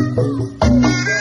Música